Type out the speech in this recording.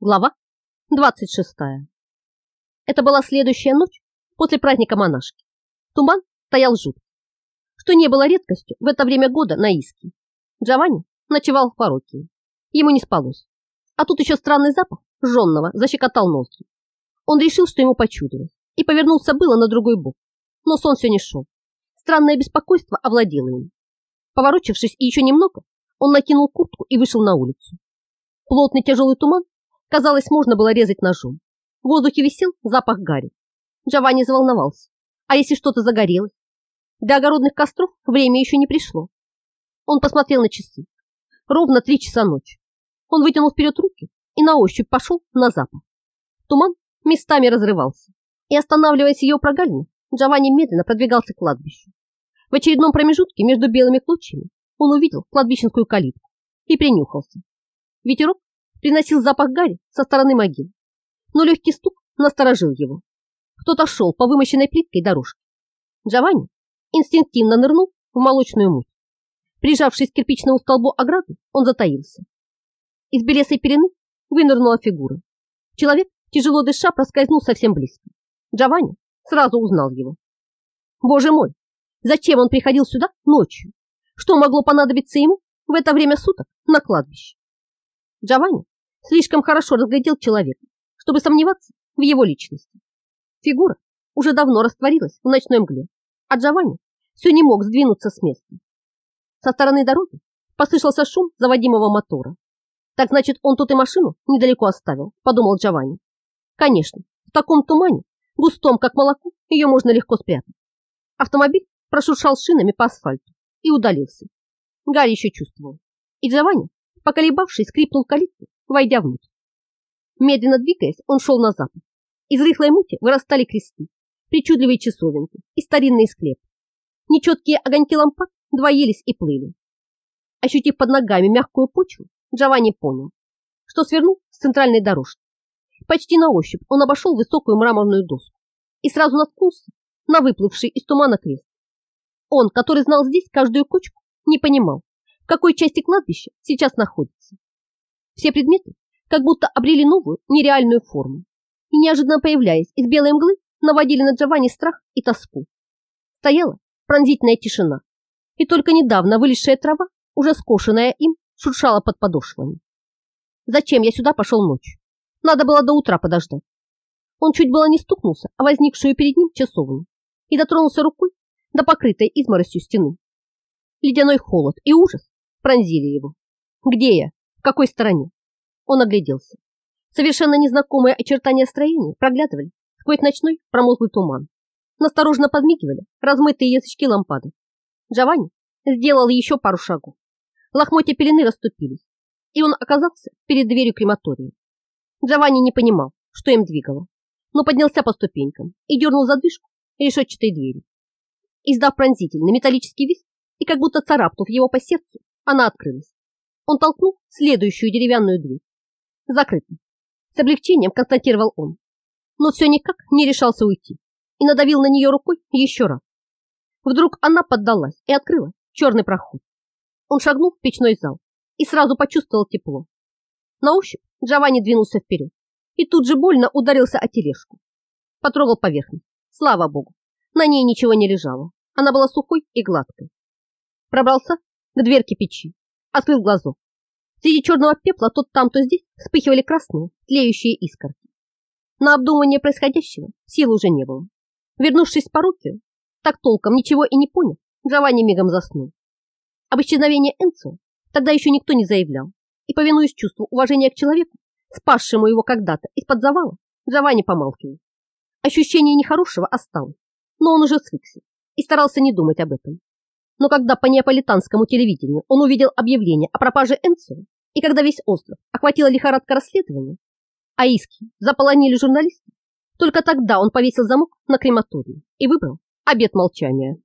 Глава 26. Это была следующая ночь после праздника монашки. Туман стоял жуткий, что не было редкостью в это время года на Иске. Джованни ночевал в парокии. Ему не спалось. А тут еще странный запах жженного защекотал ноздри. Он решил, что ему почудилось, и повернулся было на другой бок. Но сон все не шел. Странное беспокойство овладело им. Поворочившись еще немного, он накинул куртку и вышел на улицу. Плотный тяжелый туман Казалось, можно было резать ножом. В воздухе висел запах гари. Джованни заволновался. А если что-то загорелось? До огородных костров время еще не пришло. Он посмотрел на часы. Ровно три часа ночи. Он вытянул вперед руки и на ощупь пошел на запад. Туман местами разрывался. И, останавливаясь ее прогалины, Джованни медленно продвигался к кладбищу. В очередном промежутке между белыми клочьями он увидел кладбищенскую калитку и принюхался. Ветерок приносил запах гари со стороны могил. Но легкий стук насторожил его. Кто-то шел по вымощенной плиткой дорожке. Джованни инстинктивно нырнул в молочную муть. Прижавшись к кирпичному столбу ограды, он затаился. Из белесой перены вынырнула фигура. Человек, тяжело дыша, проскользнул совсем близко. Джованни сразу узнал его. Боже мой, зачем он приходил сюда ночью? Что могло понадобиться ему в это время суток на кладбище? Джованни слишком хорошо разглядел человека, чтобы сомневаться в его личности. Фигура уже давно растворилась в ночной мгле, а Джованни все не мог сдвинуться с места. Со стороны дороги послышался шум заводимого мотора. Так значит, он тут и машину недалеко оставил, подумал Джованни. Конечно, в таком тумане, густом, как молоко, ее можно легко спрятать. Автомобиль прошуршал шинами по асфальту и удалился. Гарри еще чувствовал. И Джованни поколебавшись, скрипнул калитку, войдя внутрь. Медленно двигаясь, он шел на запад. Из рыхлой мути вырастали кресты, причудливые часовенки и старинные склепы. Нечеткие огоньки лампад двоились и плыли. Ощутив под ногами мягкую почву, Джованни понял, что свернул с центральной дорожки. Почти на ощупь он обошел высокую мраморную доску и сразу наткнулся на выплывший из тумана крест. Он, который знал здесь каждую кочку, не понимал, какой части кладбища сейчас находится. Все предметы как будто обрели новую, нереальную форму и, неожиданно появляясь из белой мглы, наводили на Джованни страх и тоску. Стояла пронзительная тишина, и только недавно вылезшая трава, уже скошенная им, шуршала под подошвами. Зачем я сюда пошел ночью? Надо было до утра подождать. Он чуть было не стукнулся, а возникшую перед ним часовню и дотронулся рукой до покрытой изморосью стены. Ледяной холод и ужас пронзили его. Где я? Какой стороне? Он огляделся. Совершенно незнакомые очертания строения проглядывали сквозь ночной промозглый туман. Насторожно подмигивали размытые язычки лампады. Джованни сделал еще пару шагов. Лохмотья пелены расступились, и он оказался перед дверью крематория. Джованни не понимал, что им двигало, но поднялся по ступенькам и дернул задвижку решетчатой двери. Издав пронзительный металлический визг и как будто царапнув его по сердцу, она открылась. Он толкнул следующую деревянную дверь. Закрыто. С облегчением констатировал он. Но все никак не решался уйти и надавил на нее рукой еще раз. Вдруг она поддалась и открыла черный проход. Он шагнул в печной зал и сразу почувствовал тепло. На ощупь Джованни двинулся вперед и тут же больно ударился о тележку. Потрогал поверхность. Слава богу, на ней ничего не лежало. Она была сухой и гладкой. Пробрался к дверке печи, открыл глазок. Среди черного пепла то там, то здесь вспыхивали красные, тлеющие искорки. На обдумывание происходящего сил уже не было. Вернувшись в парокию, так толком ничего и не понял, Джованни мигом заснул. Об исчезновении Энцо тогда еще никто не заявлял, и, повинуясь чувству уважения к человеку, спасшему его когда-то из-под завала, Джованни помалкивал. Ощущение нехорошего осталось, но он уже свыкся и старался не думать об этом. Но когда по неаполитанскому телевидению он увидел объявление о пропаже Энцо, и когда весь остров охватила лихорадка расследования, а иски заполонили журналисты, только тогда он повесил замок на крематории и выбрал обет молчания.